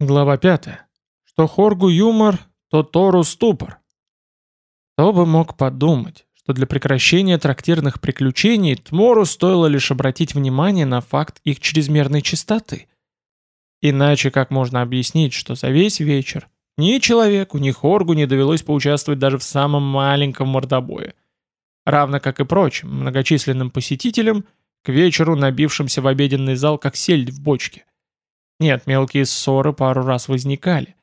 Глава 5. Что Хоргу юмор, то Тору ступор. Кто бы мог подумать, что для прекращения трактирных приключений Тмору стоило лишь обратить внимание на факт их чрезмерной чистоты. Иначе как можно объяснить, что за весь вечер ни человеку, ни Хоргу не довелось поучаствовать даже в самом маленьком мордобое. Равно как и прочим многочисленным посетителям, к вечеру набившимся в обеденный зал как сельдь в бочке. Нет, мелкие ссоры пару раз возникали,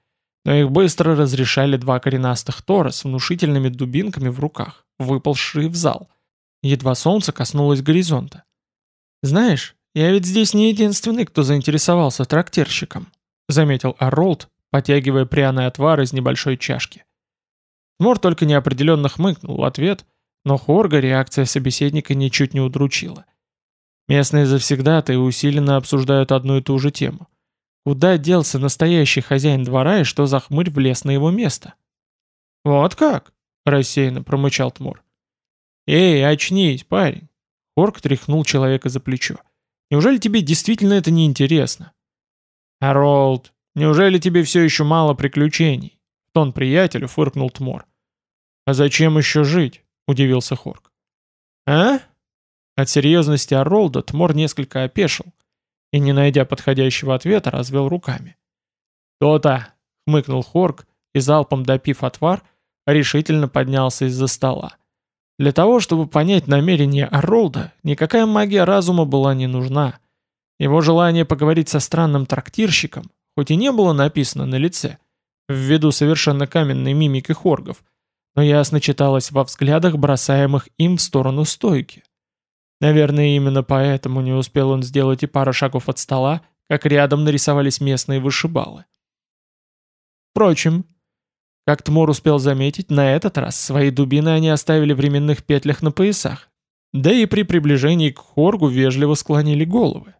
но их быстро разрешали два коренастых тора с внушительными дубинками в руках, выползшие в зал. Едва солнце коснулось горизонта. «Знаешь, я ведь здесь не единственный, кто заинтересовался трактирщиком», заметил Арролд, потягивая пряный отвар из небольшой чашки. Мор только неопределенно хмыкнул в ответ, но Хорга реакция собеседника ничуть не удручила. Местные завсегдаты усиленно обсуждают одну и ту же тему. Куда делся настоящий хозяин двора и что за хмырь влез на его место? «Вот как?» — рассеянно промычал Тмур. «Эй, очнись, парень!» Хорк тряхнул человека за плечо. «Неужели тебе действительно это не интересно?» «Харолд, неужели тебе все еще мало приключений?» Тон приятелю фыркнул Тмор. «А зачем еще жить?» — удивился Хорк. «А?» От серьезности Оролда Тмор несколько опешил, и, не найдя подходящего ответа, развел руками. «То-то!» — хмыкнул Хорк и, залпом допив отвар, решительно поднялся из-за стола. Для того, чтобы понять намерение Оролда, никакая магия разума была не нужна. Его желание поговорить со странным трактирщиком, хоть и не было написано на лице, ввиду совершенно каменной мимики хоргов, но ясно читалось во взглядах, бросаемых им в сторону стойки. Наверное, именно поэтому не успел он сделать и пару шагов от стола, как рядом нарисовались местные вышибалы. Впрочем, как Тмор успел заметить, на этот раз свои дубины они оставили в временных петлях на поясах, да и при приближении к Хоргу вежливо склонили головы.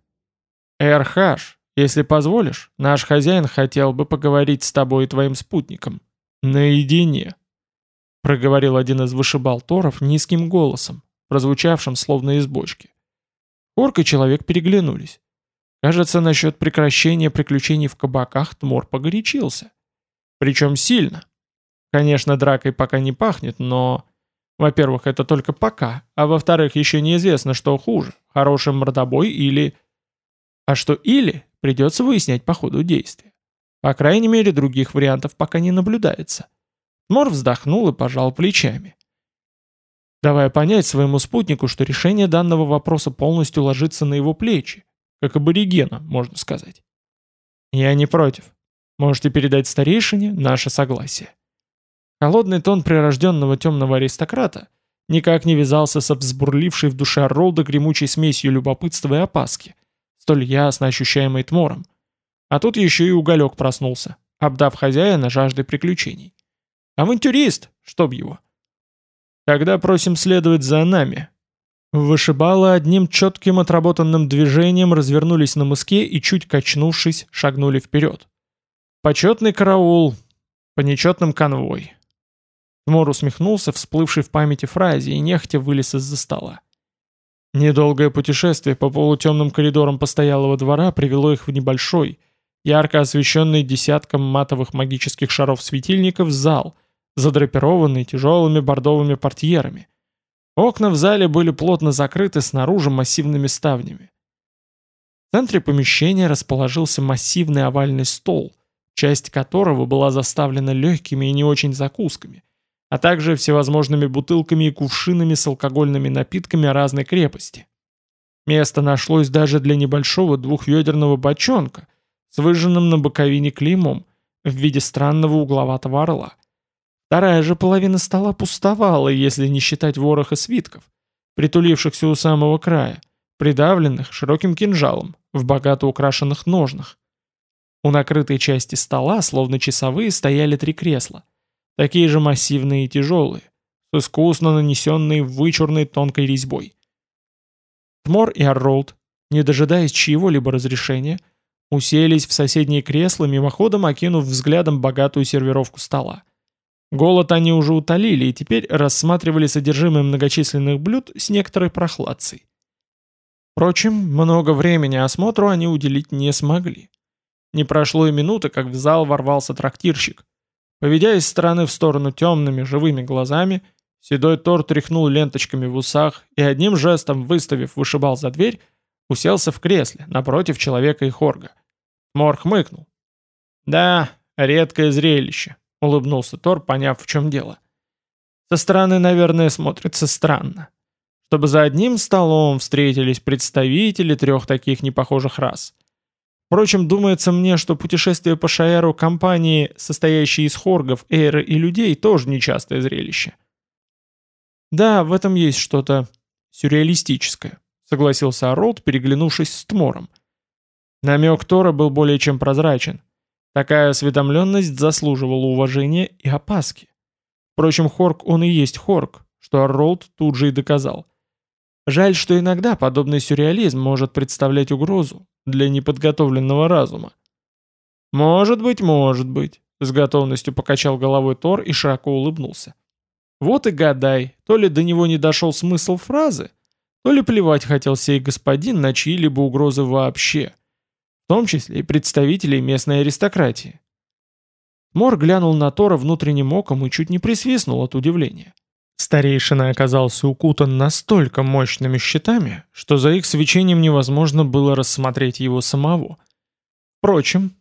«Эрхаш, если позволишь, наш хозяин хотел бы поговорить с тобой и твоим спутником. Наедине», — проговорил один из вышибал Торов низким голосом, прозвучавшим словно из бочки. Орк и человек переглянулись. Кажется, насчет прекращения приключений в кабаках Тмор погорячился. Причем сильно. Конечно, дракой пока не пахнет, но... Во-первых, это только пока, а во-вторых, еще неизвестно, что хуже, хороший мордобой или... А что или, придется выяснять по ходу действия. По крайней мере, других вариантов пока не наблюдается. Тмор вздохнул и пожал плечами давая понять своему спутнику, что решение данного вопроса полностью ложится на его плечи, как аборигена, можно сказать. «Я не против. Можете передать старейшине наше согласие». Холодный тон прирожденного темного аристократа никак не вязался с взбурлившей в душе Ролда гремучей смесью любопытства и опаски, столь ясно ощущаемой Тмором. А тут еще и уголек проснулся, обдав хозяина жаждой приключений. Авантюрист, чтоб его. Тогда просим следовать за нами». Вышибалы одним четким отработанным движением развернулись на мыске и, чуть качнувшись, шагнули вперед. «Почетный караул, по нечетным конвой». Тмор усмехнулся, всплывший в памяти фразе, и нехотя вылез из-за стола. Недолгое путешествие по полутемным коридорам постоялого двора привело их в небольшой, ярко освещенный десятком матовых магических шаров светильников зал — задрапированный тяжелыми бордовыми портьерами. Окна в зале были плотно закрыты снаружи массивными ставнями. В центре помещения расположился массивный овальный стол, часть которого была заставлена легкими и не очень закусками, а также всевозможными бутылками и кувшинами с алкогольными напитками разной крепости. Место нашлось даже для небольшого двухведерного бочонка с выжженным на боковине клеймом в виде странного угловатого орла. Вторая же половина стола пустовала, если не считать вороха свитков, притулившихся у самого края, придавленных широким кинжалом в богато украшенных ножнах. У накрытой части стола, словно часовые, стояли три кресла, такие же массивные и тяжелые, с искусно нанесенной вычурной тонкой резьбой. Тмор и Арролд, не дожидаясь чьего-либо разрешения, уселись в соседние кресла, мимоходом окинув взглядом богатую сервировку стола. Голод они уже утолили и теперь рассматривали содержимое многочисленных блюд с некоторой прохладцей. Впрочем, много времени осмотру они уделить не смогли. Не прошло и минуты, как в зал ворвался трактирщик. Поведя из стороны в сторону темными, живыми глазами, седой Тор тряхнул ленточками в усах и одним жестом, выставив вышибал за дверь, уселся в кресле, напротив человека и Хорга. Мор хмыкнул. «Да, редкое зрелище», — улыбнулся Тор, поняв, в чем дело. «Со стороны, наверное, смотрится странно. Чтобы за одним столом встретились представители трех таких непохожих рас. Впрочем, думается мне, что путешествие по Шаэру компании, состоящей из хоргов, эйры и людей, тоже нечастое зрелище». «Да, в этом есть что-то сюрреалистическое», — согласился Оролд, переглянувшись с Тмором. Намек Тора был более чем прозрачен. Такая осведомленность заслуживала уважения и опаски. Впрочем, Хорк он и есть Хорк, что Оролд тут же и доказал. Жаль, что иногда подобный сюрреализм может представлять угрозу для неподготовленного разума. «Может быть, может быть», — с готовностью покачал головой Тор и широко улыбнулся. «Вот и гадай, то ли до него не дошел смысл фразы, то ли плевать хотел сей господин на чьи-либо угрозы вообще» в том числе и представителей местной аристократии. Мор глянул на Тора внутренним оком и чуть не присвистнул от удивления. Старейшина оказался укутан настолько мощными щитами, что за их свечением невозможно было рассмотреть его самого. Впрочем,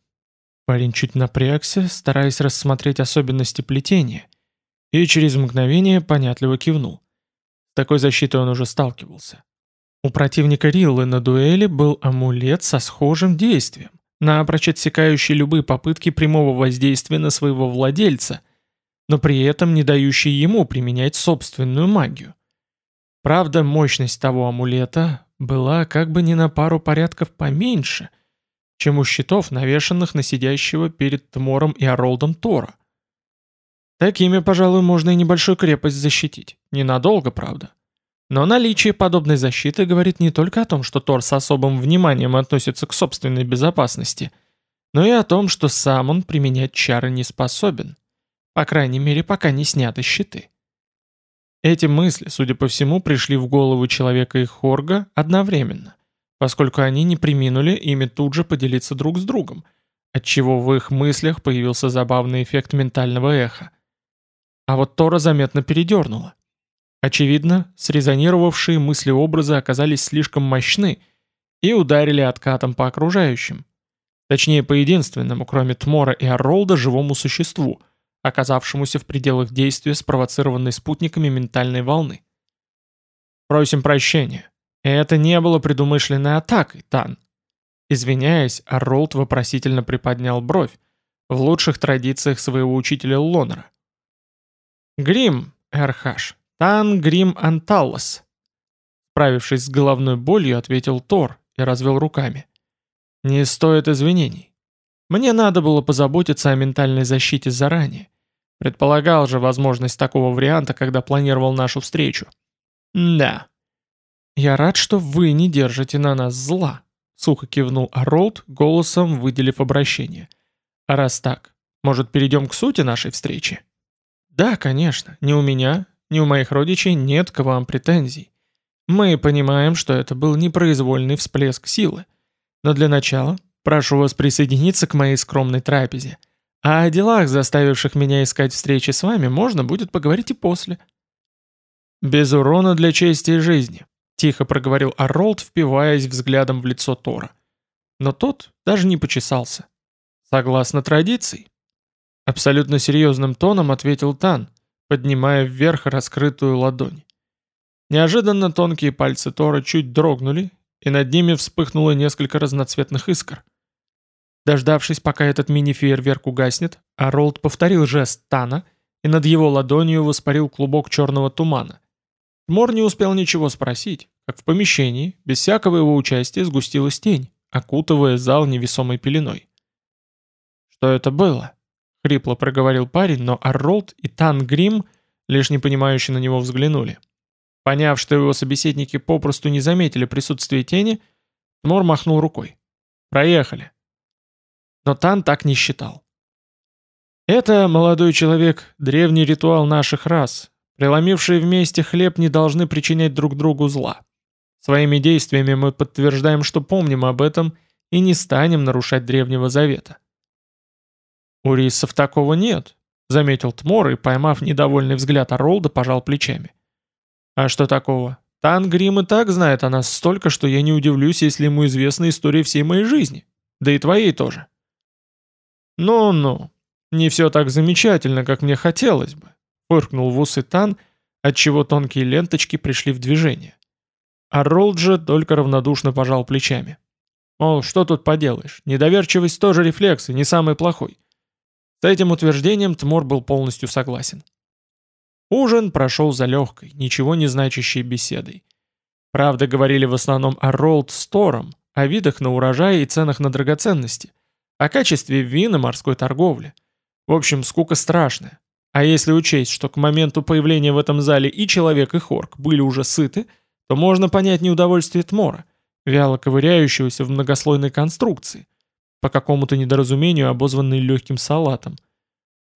парень чуть напрягся, стараясь рассмотреть особенности плетения, и через мгновение понятливо кивнул. Такой защитой он уже сталкивался. У противника Риллы на дуэли был амулет со схожим действием, напрочь отсекающий любые попытки прямого воздействия на своего владельца, но при этом не дающий ему применять собственную магию. Правда, мощность того амулета была как бы не на пару порядков поменьше, чем у щитов, навешанных на сидящего перед Тмором и Оролдом Тора. Такими, пожалуй, можно и небольшую крепость защитить. Ненадолго, правда. Но наличие подобной защиты говорит не только о том, что Тор с особым вниманием относится к собственной безопасности, но и о том, что сам он применять чары не способен. По крайней мере, пока не сняты щиты. Эти мысли, судя по всему, пришли в голову человека и Хорга одновременно, поскольку они не приминули ими тут же поделиться друг с другом, отчего в их мыслях появился забавный эффект ментального эха. А вот Тора заметно передернула. Очевидно, срезонировавшие мысли-образы оказались слишком мощны и ударили откатом по окружающим. Точнее, по единственному, кроме Тмора и Оролда, живому существу, оказавшемуся в пределах действия спровоцированной спутниками ментальной волны. «Просим прощения. Это не было предумышленной атакой, Тан». Извиняясь, Оролд вопросительно приподнял бровь, в лучших традициях своего учителя Лонера. «Грим, Эрхаш, «Тан Грим Анталлас», справившись с головной болью, ответил Тор и развел руками. «Не стоит извинений. Мне надо было позаботиться о ментальной защите заранее. Предполагал же возможность такого варианта, когда планировал нашу встречу. Да. Я рад, что вы не держите на нас зла», — сухо кивнул Аролд, голосом выделив обращение. «А раз так, может, перейдем к сути нашей встречи?» «Да, конечно, не у меня, ни у моих родичей нет к вам претензий. Мы понимаем, что это был непроизвольный всплеск силы. Но для начала прошу вас присоединиться к моей скромной трапезе. А о делах, заставивших меня искать встречи с вами, можно будет поговорить и после». «Без урона для чести и жизни», — тихо проговорил Арролд, впиваясь взглядом в лицо Тора. Но тот даже не почесался. «Согласно традиции». Абсолютно серьезным тоном ответил Тан, поднимая вверх раскрытую ладонь. Неожиданно тонкие пальцы Тора чуть дрогнули, и над ними вспыхнуло несколько разноцветных искр. Дождавшись, пока этот мини-фейерверк угаснет, Аролд повторил жест Тана, и над его ладонью воспарил клубок черного тумана. Мор не успел ничего спросить, как в помещении, без всякого его участия, сгустилась тень, окутывая зал невесомой пеленой. Что это было? Хрипло проговорил парень, но Арролд и Тан Грим лишь непонимающе на него взглянули. Поняв, что его собеседники попросту не заметили присутствие тени, Тмор махнул рукой. «Проехали». Но Тан так не считал. «Это, молодой человек, древний ритуал наших рас. Преломившие вместе хлеб не должны причинять друг другу зла. Своими действиями мы подтверждаем, что помним об этом и не станем нарушать Древнего Завета. «У рисов такого нет», — заметил Тмор и, поймав недовольный взгляд Оролда, пожал плечами. «А что такого? Тангрим и так знает о нас столько, что я не удивлюсь, если ему известна история всей моей жизни. Да и твоей тоже». «Ну-ну, не все так замечательно, как мне хотелось бы», — фыркнул в усы Тан, отчего тонкие ленточки пришли в движение. А же только равнодушно пожал плечами. Мол, что тут поделаешь, недоверчивость тоже рефлекс, и не самый плохой. С этим утверждением Тмор был полностью согласен. Ужин прошел за легкой, ничего не значащей беседой. Правда, говорили в основном о Ролд Стором, о видах на урожай и ценах на драгоценности, о качестве вина морской торговли. В общем, скука страшная. А если учесть, что к моменту появления в этом зале и человек, и хорк были уже сыты, то можно понять неудовольствие Тмора, вяло ковыряющегося в многослойной конструкции, по какому-то недоразумению обозванный легким салатом.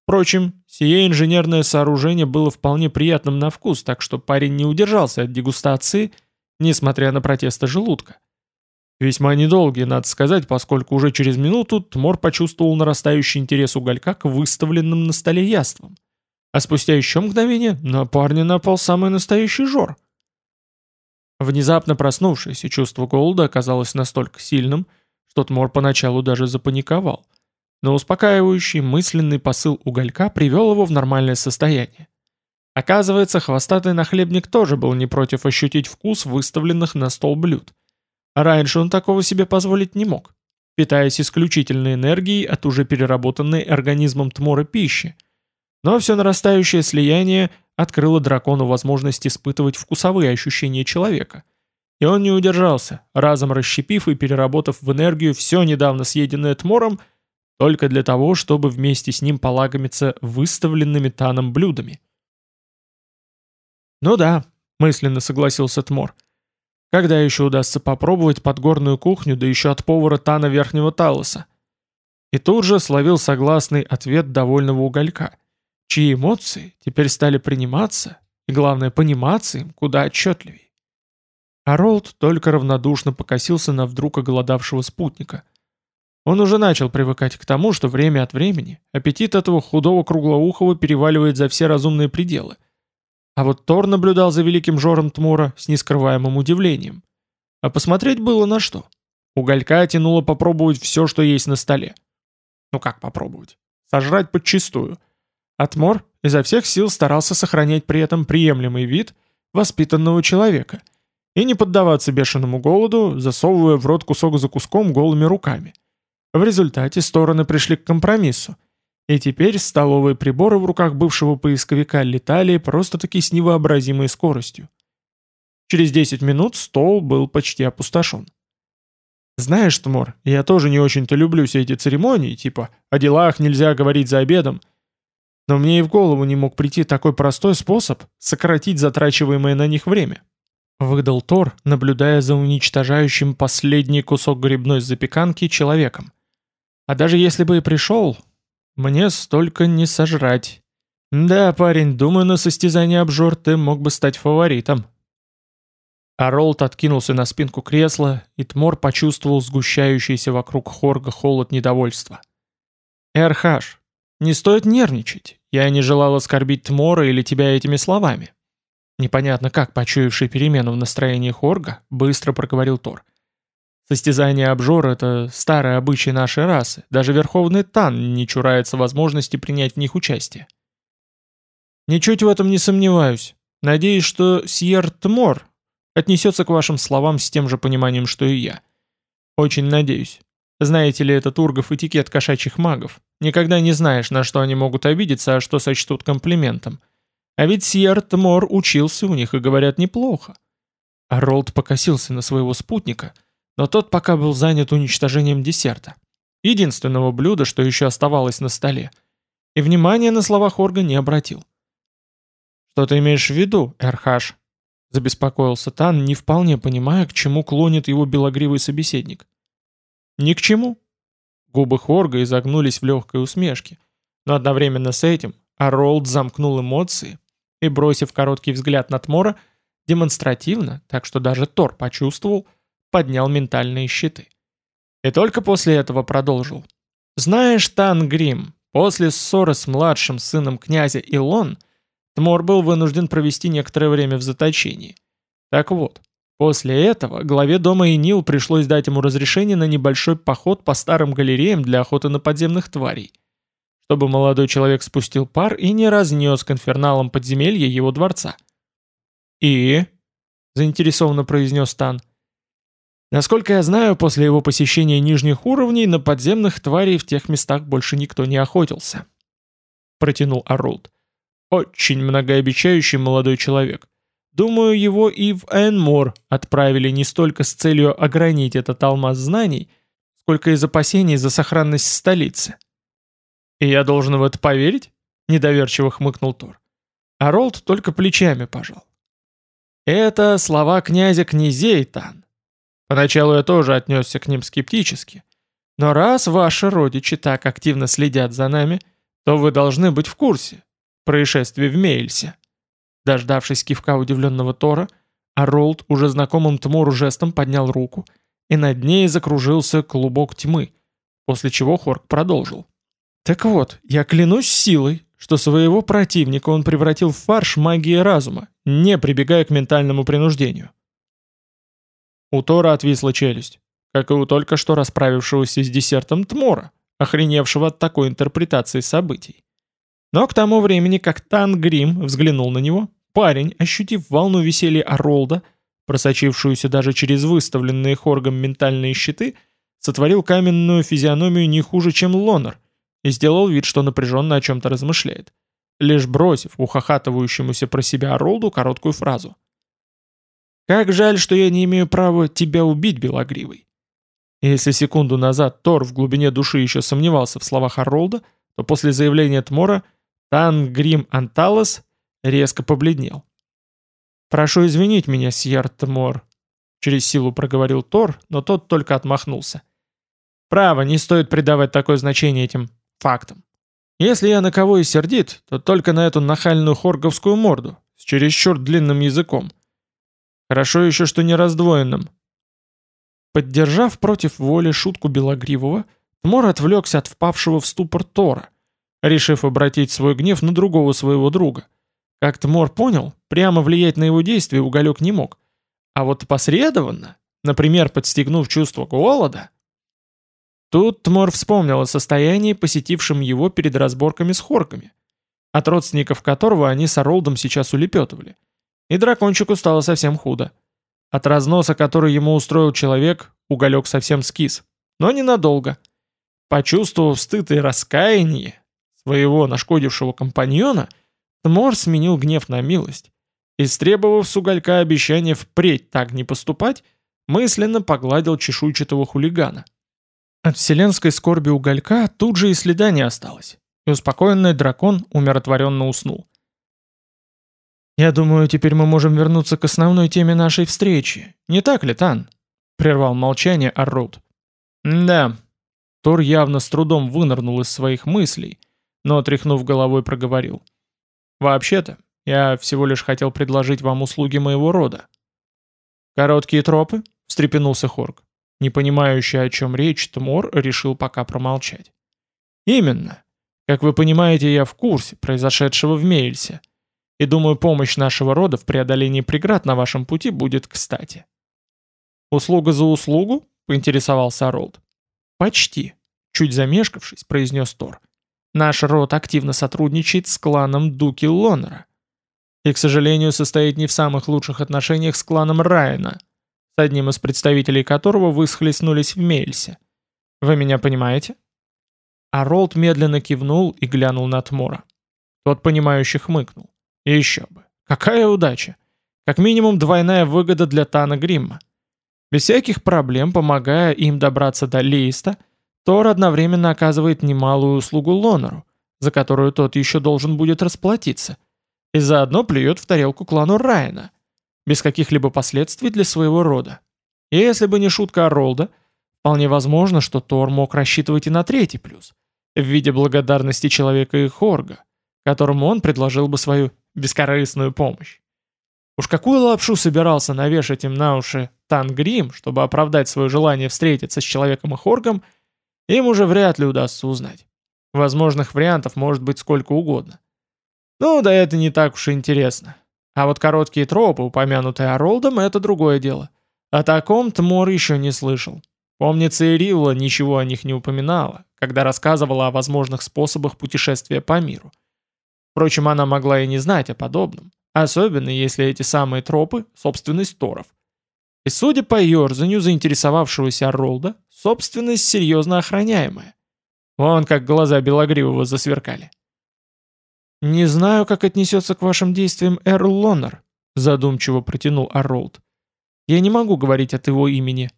Впрочем, сие инженерное сооружение было вполне приятным на вкус, так что парень не удержался от дегустации, несмотря на протесты желудка. Весьма недолгий, надо сказать, поскольку уже через минуту Тмор почувствовал нарастающий интерес уголька к выставленным на столе яствам. А спустя еще мгновение на парня напал самый настоящий жор. Внезапно проснувшееся чувство голода оказалось настолько сильным, что Тмор поначалу даже запаниковал. Но успокаивающий мысленный посыл уголька привел его в нормальное состояние. Оказывается, хвостатый нахлебник тоже был не против ощутить вкус выставленных на стол блюд. Раньше он такого себе позволить не мог, питаясь исключительно энергией от уже переработанной организмом Тмора пищи. Но все нарастающее слияние открыло дракону возможность испытывать вкусовые ощущения человека. И он не удержался, разом расщепив и переработав в энергию все недавно съеденное Тмором, только для того, чтобы вместе с ним полагомиться выставленными Таном блюдами. «Ну да», — мысленно согласился Тмор, — когда еще удастся попробовать подгорную кухню, да еще от повара Тана Верхнего Талоса? И тут же словил согласный ответ довольного уголька, чьи эмоции теперь стали приниматься и, главное, пониматься им куда отчетливее. Харолд только равнодушно покосился на вдруг оголодавшего спутника. Он уже начал привыкать к тому, что время от времени аппетит этого худого круглоухого переваливает за все разумные пределы – а вот Тор наблюдал за великим жором Тмура с нескрываемым удивлением. А посмотреть было на что. Уголька тянуло попробовать все, что есть на столе. Ну как попробовать? Сожрать подчистую. А Тмор изо всех сил старался сохранять при этом приемлемый вид воспитанного человека и не поддаваться бешеному голоду, засовывая в рот кусок за куском голыми руками. В результате стороны пришли к компромиссу – и теперь столовые приборы в руках бывшего поисковика летали просто-таки с невообразимой скоростью. Через 10 минут стол был почти опустошен. Знаешь, Тмор, я тоже не очень-то люблю все эти церемонии, типа «о делах нельзя говорить за обедом», но мне и в голову не мог прийти такой простой способ сократить затрачиваемое на них время. Выдал Тор, наблюдая за уничтожающим последний кусок грибной запеканки человеком. А даже если бы и пришел, мне столько не сожрать. Да, парень, думаю, на состязании обжор ты мог бы стать фаворитом. Аролт откинулся на спинку кресла, и Тмор почувствовал сгущающийся вокруг Хорга холод недовольства. «Эрхаш, не стоит нервничать. Я не желал оскорбить Тмора или тебя этими словами». Непонятно как, почуявший перемену в настроении Хорга, быстро проговорил Тор. Состязание обжор — это старый обычай нашей расы. Даже Верховный Тан не чурается возможности принять в них участие. Ничуть в этом не сомневаюсь. Надеюсь, что Сьер Тмор отнесется к вашим словам с тем же пониманием, что и я. Очень надеюсь. Знаете ли, это Тургов этикет кошачьих магов. Никогда не знаешь, на что они могут обидеться, а что сочтут комплиментом. А ведь Сьер Тмор учился у них и говорят неплохо. Ролд покосился на своего спутника — но тот пока был занят уничтожением десерта. Единственного блюда, что еще оставалось на столе. И внимания на слова Хорга не обратил. «Что ты имеешь в виду, Эрхаш?» Забеспокоился Тан, не вполне понимая, к чему клонит его белогривый собеседник. «Ни к чему». Губы Хорга изогнулись в легкой усмешке. Но одновременно с этим Аролд замкнул эмоции и, бросив короткий взгляд на Тмора, демонстративно, так что даже Тор почувствовал, поднял ментальные щиты. И только после этого продолжил. «Знаешь, Тангрим, после ссоры с младшим сыном князя Илон, Тмор был вынужден провести некоторое время в заточении. Так вот, после этого главе дома Инил пришлось дать ему разрешение на небольшой поход по старым галереям для охоты на подземных тварей, чтобы молодой человек спустил пар и не разнес к инферналам подземелья его дворца. «И?» — заинтересованно произнес Тан. Насколько я знаю, после его посещения нижних уровней на подземных тварей в тех местах больше никто не охотился. Протянул Арулд. Очень многообещающий молодой человек. Думаю, его и в Энмор отправили не столько с целью огранить этот алмаз знаний, сколько из опасений за сохранность столицы. «И я должен в это поверить?» — недоверчиво хмыкнул Тор. А Ролд только плечами пожал. «Это слова князя князей, Тан. Поначалу я тоже отнесся к ним скептически. Но раз ваши родичи так активно следят за нами, то вы должны быть в курсе происшествия в Мейльсе. Дождавшись кивка удивленного Тора, Аролд уже знакомым Тмору жестом поднял руку, и над ней закружился клубок тьмы, после чего Хорк продолжил. «Так вот, я клянусь силой, что своего противника он превратил в фарш магии разума, не прибегая к ментальному принуждению. У Тора отвисла челюсть, как и у только что расправившегося с десертом Тмора, охреневшего от такой интерпретации событий. Но к тому времени, как Тан Грим взглянул на него, парень, ощутив волну веселья Оролда, просочившуюся даже через выставленные Хоргом ментальные щиты, сотворил каменную физиономию не хуже, чем Лонер, и сделал вид, что напряженно о чем-то размышляет, лишь бросив ухахатывающемуся про себя Оролду короткую фразу — как жаль, что я не имею права тебя убить, Белогривый. Если секунду назад Тор в глубине души еще сомневался в словах Оролда, то после заявления Тмора Тангрим Анталос резко побледнел. «Прошу извинить меня, Сьер Тмор», — через силу проговорил Тор, но тот только отмахнулся. «Право, не стоит придавать такое значение этим фактам. Если я на кого и сердит, то только на эту нахальную хорговскую морду с чересчур длинным языком. Хорошо еще, что не раздвоенным. Поддержав против воли шутку Белогривого, Тмор отвлекся от впавшего в ступор Тора, решив обратить свой гнев на другого своего друга. Как Тмор понял, прямо влиять на его действия Уголек не мог. А вот посредованно, например, подстегнув чувство голода... Тут Тмор вспомнил о состоянии, посетившем его перед разборками с хорками, от родственников которого они с Оролдом сейчас улепетывали. И дракончику стало совсем худо. От разноса, который ему устроил человек, уголек совсем скис. Но ненадолго. Почувствовав стыд и раскаяние своего нашкодившего компаньона, Тмор сменил гнев на милость. Истребовав с уголька обещание впредь так не поступать, мысленно погладил чешуйчатого хулигана. От вселенской скорби уголька тут же и следа не осталось, и успокоенный дракон умиротворенно уснул. «Я думаю, теперь мы можем вернуться к основной теме нашей встречи. Не так ли, Тан?» — прервал молчание Аррут. «Да». Тор явно с трудом вынырнул из своих мыслей, но, тряхнув головой, проговорил. «Вообще-то, я всего лишь хотел предложить вам услуги моего рода». «Короткие тропы?» — встрепенулся Хорг. Не понимающий, о чем речь, Тмор решил пока промолчать. «Именно. Как вы понимаете, я в курсе произошедшего в Мейльсе и думаю, помощь нашего рода в преодолении преград на вашем пути будет кстати». «Услуга за услугу?» — поинтересовался Ролд. «Почти», — чуть замешкавшись, произнес Тор. «Наш род активно сотрудничает с кланом Дуки Лонера. И, к сожалению, состоит не в самых лучших отношениях с кланом Райана, с одним из представителей которого вы схлестнулись в Мельсе. Вы меня понимаете?» А Ролд медленно кивнул и глянул на Тмора. Тот, понимающе хмыкнул. Еще бы. Какая удача. Как минимум двойная выгода для Тана Гримма. Без всяких проблем, помогая им добраться до Лейста, Тор одновременно оказывает немалую услугу Лонору, за которую тот еще должен будет расплатиться, и заодно плюет в тарелку клану Райана, без каких-либо последствий для своего рода. И если бы не шутка Ролда, вполне возможно, что Тор мог рассчитывать и на третий плюс, в виде благодарности человека и Хорга, которому он предложил бы свою бескорыстную помощь. Уж какую лапшу собирался навешать им на уши Тангрим, чтобы оправдать свое желание встретиться с человеком и Хоргом, им уже вряд ли удастся узнать. Возможных вариантов может быть сколько угодно. Ну, да это не так уж и интересно. А вот короткие тропы, упомянутые Оролдом, это другое дело. О таком Тмор еще не слышал. Помнится, Ирилла ничего о них не упоминала, когда рассказывала о возможных способах путешествия по миру. Впрочем, она могла и не знать о подобном, особенно если эти самые тропы – собственность Торов. И судя по ерзанию заинтересовавшегося Ролда, собственность серьезно охраняемая. Вон как глаза Белогривого засверкали. «Не знаю, как отнесется к вашим действиям Эрл Лоннер», задумчиво протянул Арролд. «Я не могу говорить от его имени».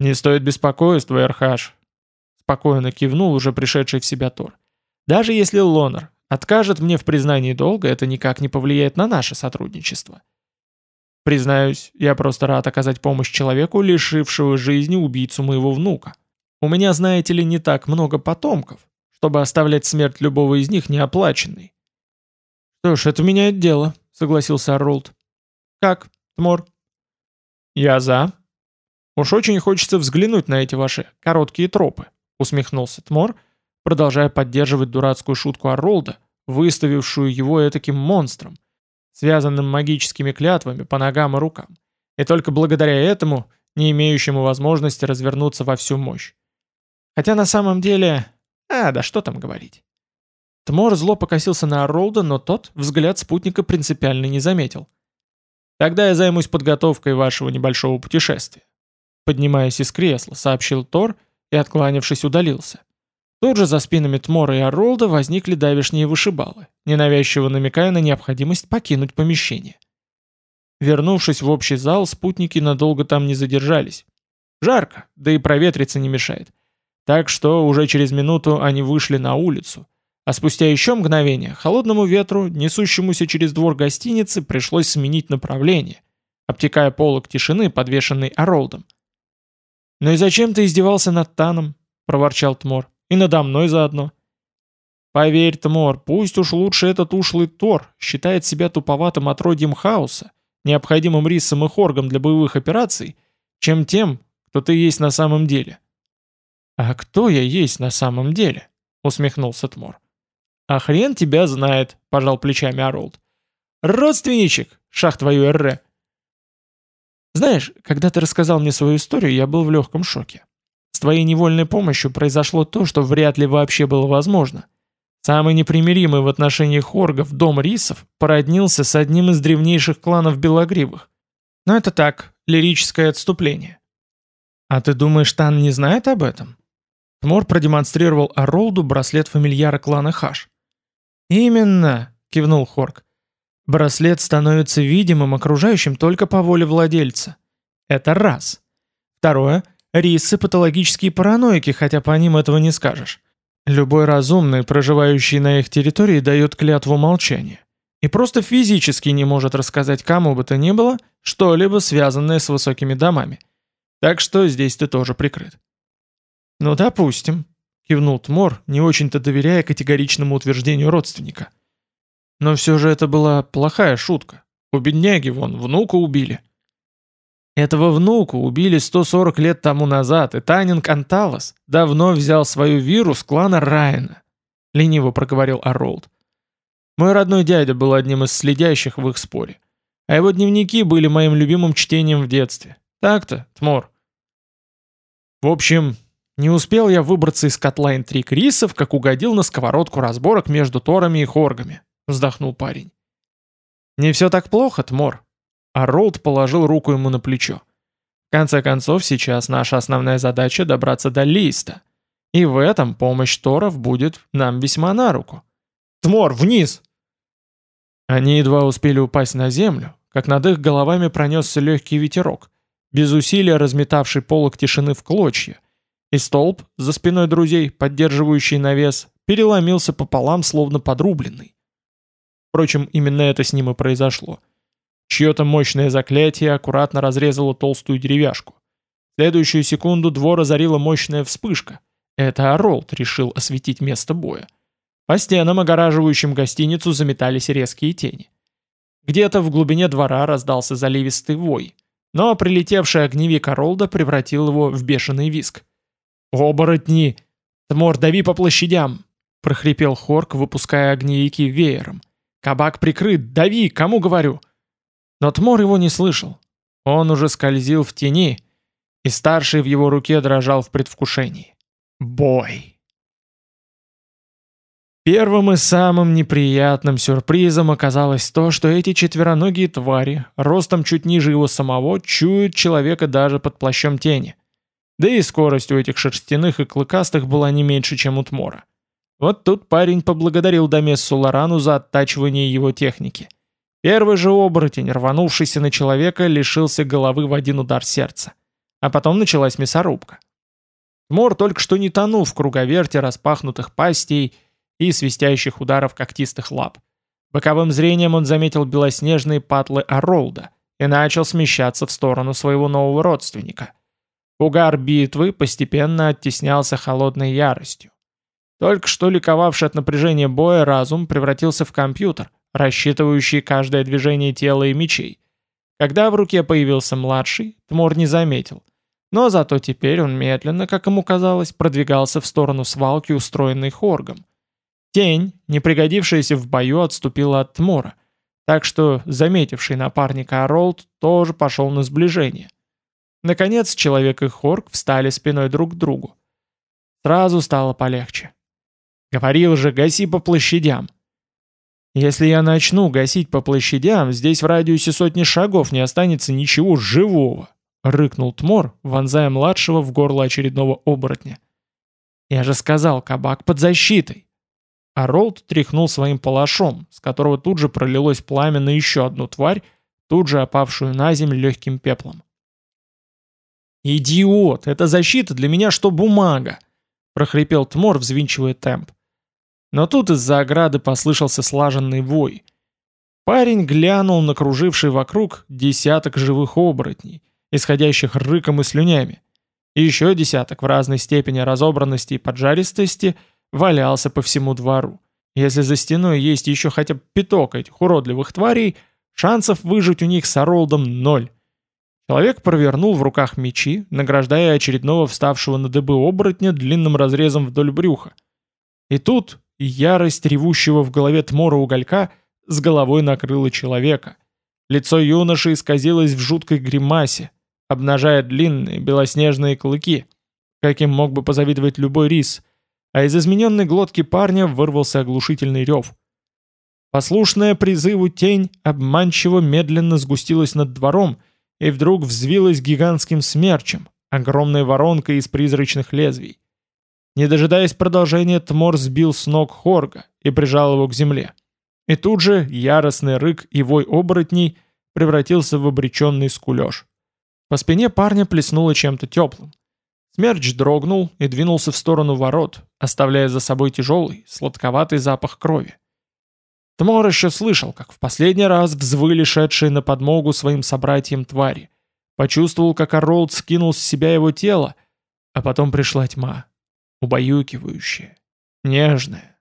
«Не стоит беспокойства, Эрхаш», спокойно кивнул уже пришедший в себя Тор. «Даже если Лоннер откажет мне в признании долга, это никак не повлияет на наше сотрудничество». Признаюсь, я просто рад оказать помощь человеку, лишившего жизни убийцу моего внука. У меня, знаете ли, не так много потомков, чтобы оставлять смерть любого из них неоплаченной. «Что ж, это меняет дело», — согласился Арролд. «Как, Тмор?» «Я за». «Уж очень хочется взглянуть на эти ваши короткие тропы», — усмехнулся Тмор, продолжая поддерживать дурацкую шутку Арролда, выставившую его этаким монстром, связанным магическими клятвами по ногам и рукам, и только благодаря этому, не имеющему возможности развернуться во всю мощь. Хотя на самом деле а, да что там говорить. Тмор зло покосился на Оролда, но тот взгляд спутника принципиально не заметил. «Тогда я займусь подготовкой вашего небольшого путешествия». Поднимаясь из кресла, сообщил Тор и, откланившись, удалился. Тут же за спинами Тмора и Оролда возникли давишние вышибалы, ненавязчиво намекая на необходимость покинуть помещение. Вернувшись в общий зал, спутники надолго там не задержались. Жарко, да и проветриться не мешает. Так что уже через минуту они вышли на улицу, а спустя еще мгновение холодному ветру, несущемуся через двор гостиницы, пришлось сменить направление, обтекая полок тишины, подвешенный Оролдом. «Ну и зачем ты издевался над Таном?» — проворчал Тмор. «И надо мной заодно». «Поверь, Тмор, пусть уж лучше этот ушлый Тор считает себя туповатым отродьем хаоса, необходимым рисом и хоргом для боевых операций, чем тем, кто ты есть на самом деле». «А кто я есть на самом деле?» — усмехнулся Тмор. «А хрен тебя знает», — пожал плечами Оролд. «Родственничек, шах твою РР!» «Знаешь, когда ты рассказал мне свою историю, я был в легком шоке. С твоей невольной помощью произошло то, что вряд ли вообще было возможно. Самый непримиримый в отношении хоргов дом рисов породнился с одним из древнейших кланов белогривых. Но это так, лирическое отступление. А ты думаешь, Тан не знает об этом? Тмор продемонстрировал Оролду браслет фамильяра клана Хаш. «Именно!» — кивнул Хорк. «Браслет становится видимым окружающим только по воле владельца. Это раз. Второе. Рисы — патологические параноики, хотя по ним этого не скажешь. Любой разумный, проживающий на их территории, дает клятву молчания. И просто физически не может рассказать кому бы то ни было что-либо связанное с высокими домами. Так что здесь ты тоже прикрыт. «Ну, допустим», — кивнул Тмор, не очень-то доверяя категоричному утверждению родственника. «Но все же это была плохая шутка. У бедняги вон внука убили». Этого внука убили 140 лет тому назад, и Танин Канталос давно взял свою виру с клана Райана», — лениво проговорил Оролд. «Мой родной дядя был одним из следящих в их споре, а его дневники были моим любимым чтением в детстве. Так-то, Тмор». «В общем, не успел я выбраться из котла интриг рисов, как угодил на сковородку разборок между Торами и Хоргами, вздохнул парень. Не все так плохо, Тмор. А Ролд положил руку ему на плечо. В конце концов, сейчас наша основная задача добраться до Листа. И в этом помощь Торов будет нам весьма на руку. Тмор, вниз! Они едва успели упасть на землю, как над их головами пронесся легкий ветерок, без усилия разметавший полок тишины в клочья, и столб, за спиной друзей, поддерживающий навес, переломился пополам, словно подрубленный. Впрочем, именно это с ним и произошло. Чье-то мощное заклятие аккуратно разрезало толстую деревяшку. В следующую секунду двор озарила мощная вспышка. Это Оролд решил осветить место боя. По стенам, огораживающим гостиницу, заметались резкие тени. Где-то в глубине двора раздался заливистый вой, но прилетевший огневик Оролда превратил его в бешеный виск. «Оборотни! Тмор, дави по площадям!» — прохрипел Хорк, выпуская огневики веером. «Кабак прикрыт! Дави! Кому говорю?» Но Тмор его не слышал. Он уже скользил в тени, и старший в его руке дрожал в предвкушении. Бой! Первым и самым неприятным сюрпризом оказалось то, что эти четвероногие твари, ростом чуть ниже его самого, чуют человека даже под плащом тени. Да и скорость у этих шерстяных и клыкастых была не меньше, чем у Тмора. Вот тут парень поблагодарил Домессу Лорану за оттачивание его техники. Первый же оборотень, рванувшийся на человека, лишился головы в один удар сердца. А потом началась мясорубка. Тмор только что не тонул в круговерте распахнутых пастей и свистящих ударов когтистых лап. Боковым зрением он заметил белоснежные патлы Оролда и начал смещаться в сторону своего нового родственника. Угар битвы постепенно оттеснялся холодной яростью. Только что ликовавший от напряжения боя разум превратился в компьютер, рассчитывающий каждое движение тела и мечей. Когда в руке появился младший, Тмор не заметил. Но зато теперь он медленно, как ему казалось, продвигался в сторону свалки, устроенной Хоргом. Тень, не пригодившаяся в бою, отступила от Тмора, так что заметивший напарника Оролд тоже пошел на сближение. Наконец, человек и Хорг встали спиной друг к другу. Сразу стало полегче. Говорил же, гаси по площадям. Если я начну гасить по площадям, здесь в радиусе сотни шагов не останется ничего живого, рыкнул Тмор, вонзая младшего в горло очередного оборотня. Я же сказал, кабак под защитой. А Ролд тряхнул своим палашом, с которого тут же пролилось пламя на еще одну тварь, тут же опавшую на землю легким пеплом. «Идиот! Это защита для меня что бумага!» — прохрипел Тмор, взвинчивая темп. Но тут из-за ограды послышался слаженный вой. Парень глянул на круживший вокруг десяток живых оборотней, исходящих рыком и слюнями. И еще десяток в разной степени разобранности и поджаристости валялся по всему двору. Если за стеной есть еще хотя бы пяток этих уродливых тварей, шансов выжить у них с Оролдом ноль. Человек провернул в руках мечи, награждая очередного вставшего на дыбы оборотня длинным разрезом вдоль брюха. И тут ярость ревущего в голове Тмора уголька с головой накрыла человека. Лицо юноши исказилось в жуткой гримасе, обнажая длинные белоснежные клыки, каким мог бы позавидовать любой рис, а из измененной глотки парня вырвался оглушительный рев. Послушная призыву тень обманчиво медленно сгустилась над двором и вдруг взвилась гигантским смерчем, огромной воронкой из призрачных лезвий. Не дожидаясь продолжения, Тмор сбил с ног Хорга и прижал его к земле. И тут же яростный рык и вой оборотней превратился в обреченный скулеж. По спине парня плеснуло чем-то теплым. Смерч дрогнул и двинулся в сторону ворот, оставляя за собой тяжелый, сладковатый запах крови. Тмор еще слышал, как в последний раз взвыли шедшие на подмогу своим собратьям твари. Почувствовал, как Оролд скинул с себя его тело, а потом пришла тьма, убаюкивающая, нежная,